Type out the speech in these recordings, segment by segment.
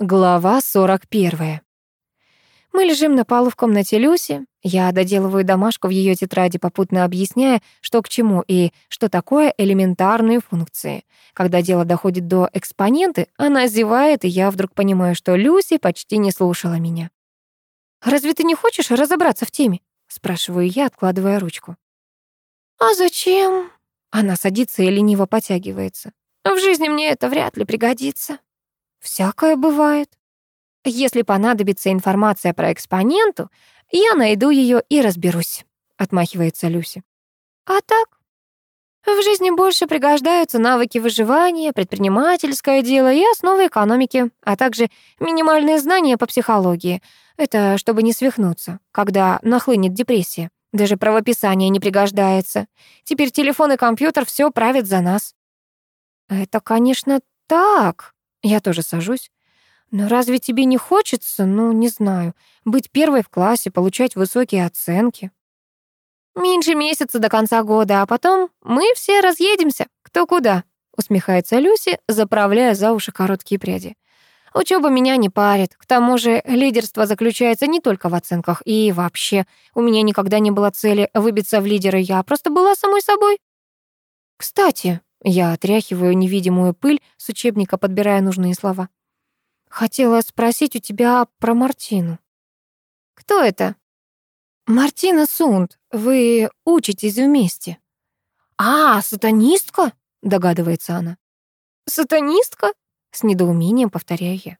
Глава 41. Мы лежим на полу в комнате Люси. Я доделываю домашку в ее тетради, попутно объясняя, что к чему и что такое элементарные функции. Когда дело доходит до экспоненты, она зевает, и я вдруг понимаю, что Люси почти не слушала меня. «Разве ты не хочешь разобраться в теме?» — спрашиваю я, откладывая ручку. «А зачем?» Она садится и лениво потягивается. «В жизни мне это вряд ли пригодится». Всякое бывает. Если понадобится информация про экспоненту, я найду ее и разберусь, отмахивается Люси. А так, в жизни больше пригождаются навыки выживания, предпринимательское дело и основы экономики, а также минимальные знания по психологии. Это чтобы не свихнуться, когда нахлынет депрессия. Даже правописание не пригождается. Теперь телефон и компьютер все правят за нас. Это, конечно, так, я тоже сажусь. Но разве тебе не хочется, ну, не знаю, быть первой в классе, получать высокие оценки? Меньше месяца до конца года, а потом мы все разъедемся, кто куда, усмехается Люси, заправляя за уши короткие пряди. Учеба меня не парит. К тому же лидерство заключается не только в оценках. И вообще, у меня никогда не было цели выбиться в лидеры, я просто была самой собой. Кстати, я отряхиваю невидимую пыль с учебника, подбирая нужные слова. Хотела спросить у тебя про Мартину. Кто это? Мартина Сунд. Вы учитесь вместе. А, сатанистка? Догадывается она. Сатанистка? С недоумением повторяю я.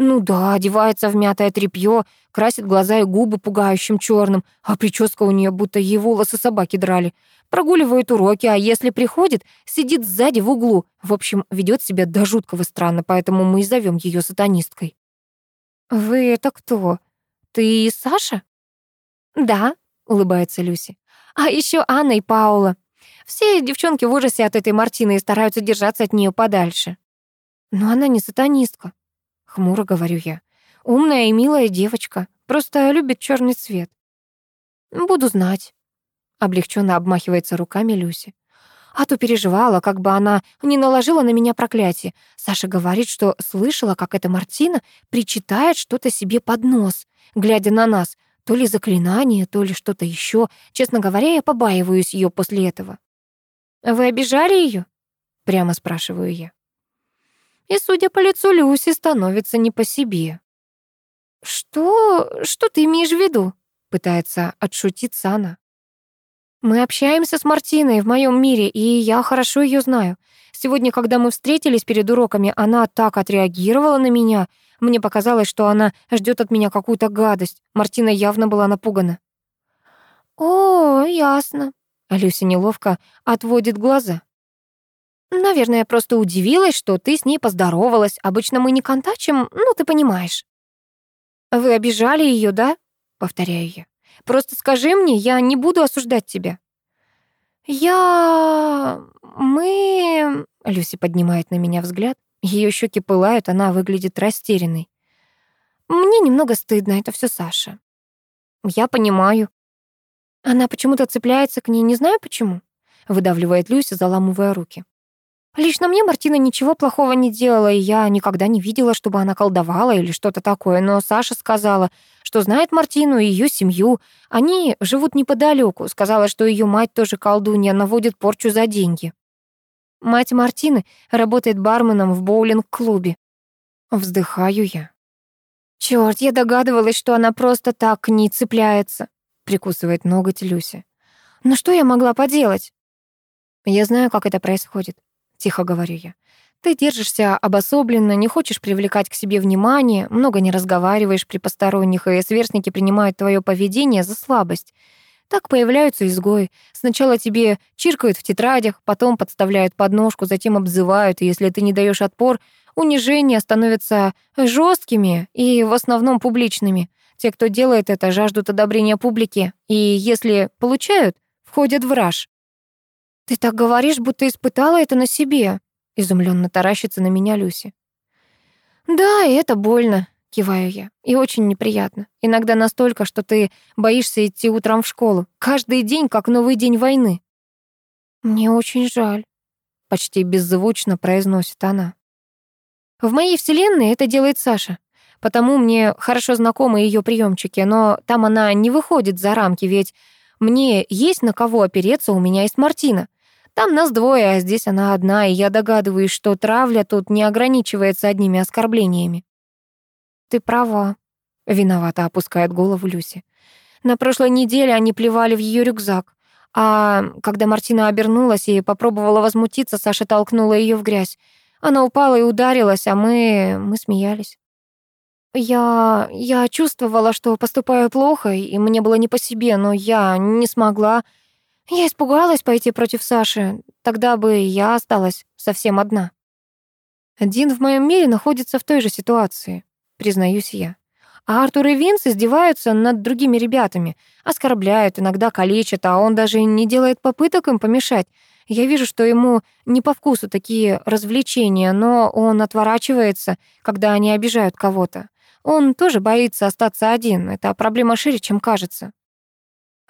Ну да, одевается в мятое тряпье, красит глаза и губы пугающим черным, а прическа у нее будто ей волосы собаки драли. Прогуливает уроки, а если приходит, сидит сзади в углу. В общем, ведет себя до жуткого странно, поэтому мы и зовем ее сатанисткой. «Вы это кто? Ты Саша?» «Да», — улыбается Люси. «А еще Анна и Паула. Все девчонки в ужасе от этой Мартины и стараются держаться от нее подальше». «Но она не сатанистка», Хмуро говорю я. Умная и милая девочка, просто любит черный цвет. Буду знать. Облегченно обмахивается руками Люси. А то переживала, как бы она не наложила на меня проклятие. Саша говорит, что слышала, как эта Мартина причитает что-то себе под нос, глядя на нас. То ли заклинание, то ли что-то еще. Честно говоря, я побаиваюсь ее после этого. «Вы обижали ее? прямо спрашиваю я и, судя по лицу Люси, становится не по себе. «Что... что ты имеешь в виду?» — пытается отшутиться она. «Мы общаемся с Мартиной в моем мире, и я хорошо ее знаю. Сегодня, когда мы встретились перед уроками, она так отреагировала на меня. Мне показалось, что она ждет от меня какую-то гадость. Мартина явно была напугана». «О, ясно». Люся неловко отводит глаза. Наверное, просто удивилась, что ты с ней поздоровалась. Обычно мы не контачим, ну, ты понимаешь. Вы обижали ее, да? Повторяю я. Просто скажи мне, я не буду осуждать тебя. Я... Мы... Люси поднимает на меня взгляд. Ее щеки пылают, она выглядит растерянной. Мне немного стыдно, это все Саша. Я понимаю. Она почему-то цепляется к ней, не знаю почему. Выдавливает Люся, заламывая руки. Лично мне Мартина ничего плохого не делала, и я никогда не видела, чтобы она колдовала или что-то такое. Но Саша сказала, что знает Мартину и ее семью. Они живут неподалеку. Сказала, что ее мать тоже колдунья, наводит порчу за деньги. Мать Мартины работает барменом в боулинг-клубе. Вздыхаю я. Черт, я догадывалась, что она просто так не цепляется. Прикусывает ноготь Люся. Но что я могла поделать? Я знаю, как это происходит. — тихо говорю я. «Ты держишься обособленно, не хочешь привлекать к себе внимание, много не разговариваешь при посторонних, и сверстники принимают твое поведение за слабость. Так появляются изгои. Сначала тебе чиркают в тетрадях, потом подставляют подножку, затем обзывают, и если ты не даешь отпор, унижения становятся жесткими и в основном публичными. Те, кто делает это, жаждут одобрения публики, и если получают, входят в раж. «Ты так говоришь, будто испытала это на себе», — изумленно таращится на меня Люси. «Да, и это больно», — киваю я, — «и очень неприятно. Иногда настолько, что ты боишься идти утром в школу. Каждый день, как новый день войны». «Мне очень жаль», — почти беззвучно произносит она. В моей вселенной это делает Саша. Потому мне хорошо знакомы ее приемчики, но там она не выходит за рамки, ведь мне есть на кого опереться, у меня есть Мартина. Там нас двое, а здесь она одна, и я догадываюсь, что травля тут не ограничивается одними оскорблениями. Ты права, виновато опускает голову Люси. На прошлой неделе они плевали в ее рюкзак. А когда Мартина обернулась и попробовала возмутиться, Саша толкнула ее в грязь. Она упала и ударилась, а мы... мы смеялись. Я... я чувствовала, что поступаю плохо, и мне было не по себе, но я не смогла. Я испугалась пойти против Саши. Тогда бы я осталась совсем одна. Дин в моем мире находится в той же ситуации, признаюсь я. А Артур и Винс издеваются над другими ребятами, оскорбляют, иногда калечат, а он даже не делает попыток им помешать. Я вижу, что ему не по вкусу такие развлечения, но он отворачивается, когда они обижают кого-то. Он тоже боится остаться один. Это проблема шире, чем кажется.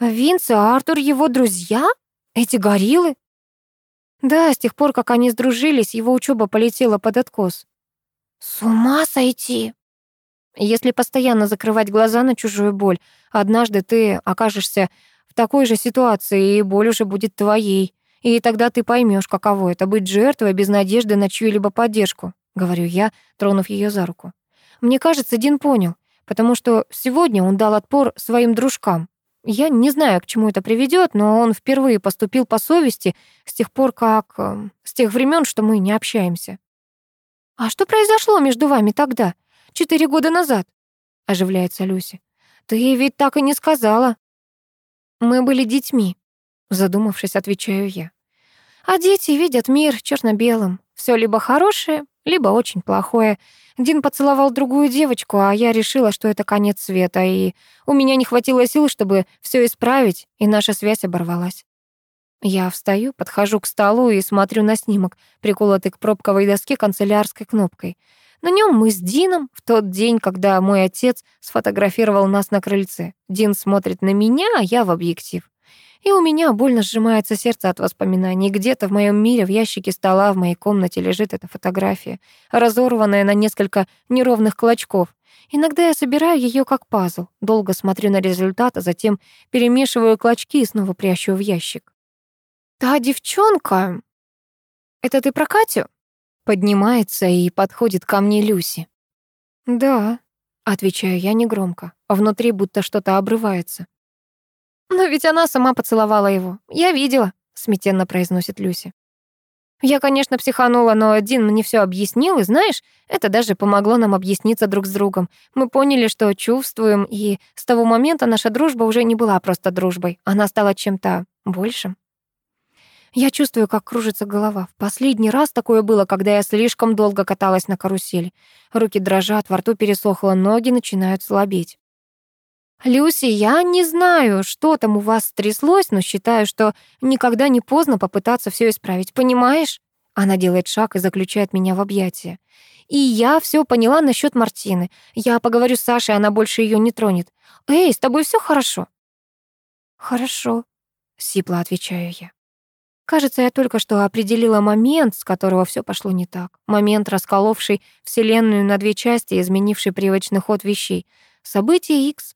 А Винс и Артур его друзья? Эти гориллы? Да, с тех пор, как они сдружились, его учеба полетела под откос. С ума сойти! Если постоянно закрывать глаза на чужую боль, однажды ты окажешься в такой же ситуации, и боль уже будет твоей. И тогда ты поймешь, каково это быть жертвой без надежды на чью-либо поддержку, говорю я, тронув ее за руку. Мне кажется, Дин понял, потому что сегодня он дал отпор своим дружкам. Я не знаю, к чему это приведет, но он впервые поступил по совести с тех пор, как... Эм, с тех времен, что мы не общаемся. «А что произошло между вами тогда?» четыре года назад», — оживляется Люси. «Ты ведь так и не сказала». «Мы были детьми», — задумавшись, отвечаю я. «А дети видят мир черно-белым. Все либо хорошее, либо очень плохое. Дин поцеловал другую девочку, а я решила, что это конец света, и у меня не хватило сил, чтобы все исправить, и наша связь оборвалась. Я встаю, подхожу к столу и смотрю на снимок, приколотый к пробковой доске канцелярской кнопкой. На нем мы с Дином в тот день, когда мой отец сфотографировал нас на крыльце. Дин смотрит на меня, а я в объектив. И у меня больно сжимается сердце от воспоминаний. Где-то в моем мире в ящике стола в моей комнате лежит эта фотография, разорванная на несколько неровных клочков. Иногда я собираю ее как пазл, долго смотрю на результат, а затем перемешиваю клочки и снова прячу в ящик. «Та девчонка...» «Это ты про Катю?» Поднимается и подходит ко мне Люси. «Да», — отвечаю я негромко, внутри будто что-то обрывается. «Но ведь она сама поцеловала его. Я видела», — смятенно произносит Люси. Я, конечно, психанула, но Дин мне все объяснил, и знаешь, это даже помогло нам объясниться друг с другом. Мы поняли, что чувствуем, и с того момента наша дружба уже не была просто дружбой, она стала чем-то большим. Я чувствую, как кружится голова. В последний раз такое было, когда я слишком долго каталась на карусели. Руки дрожат, во рту пересохло, ноги начинают слабеть. «Люси, я не знаю, что там у вас стряслось, но считаю, что никогда не поздно попытаться все исправить, понимаешь?» Она делает шаг и заключает меня в объятия. «И я все поняла насчет Мартины. Я поговорю с Сашей, она больше ее не тронет. Эй, с тобой все хорошо?» «Хорошо», — сипло отвечаю я. Кажется, я только что определила момент, с которого все пошло не так. Момент, расколовший Вселенную на две части и изменивший привычный ход вещей. Событие X.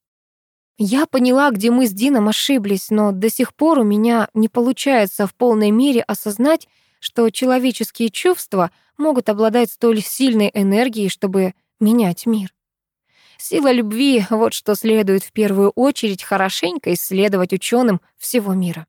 Я поняла, где мы с Дином ошиблись, но до сих пор у меня не получается в полной мере осознать, что человеческие чувства могут обладать столь сильной энергией, чтобы менять мир. Сила любви — вот что следует в первую очередь хорошенько исследовать ученым всего мира.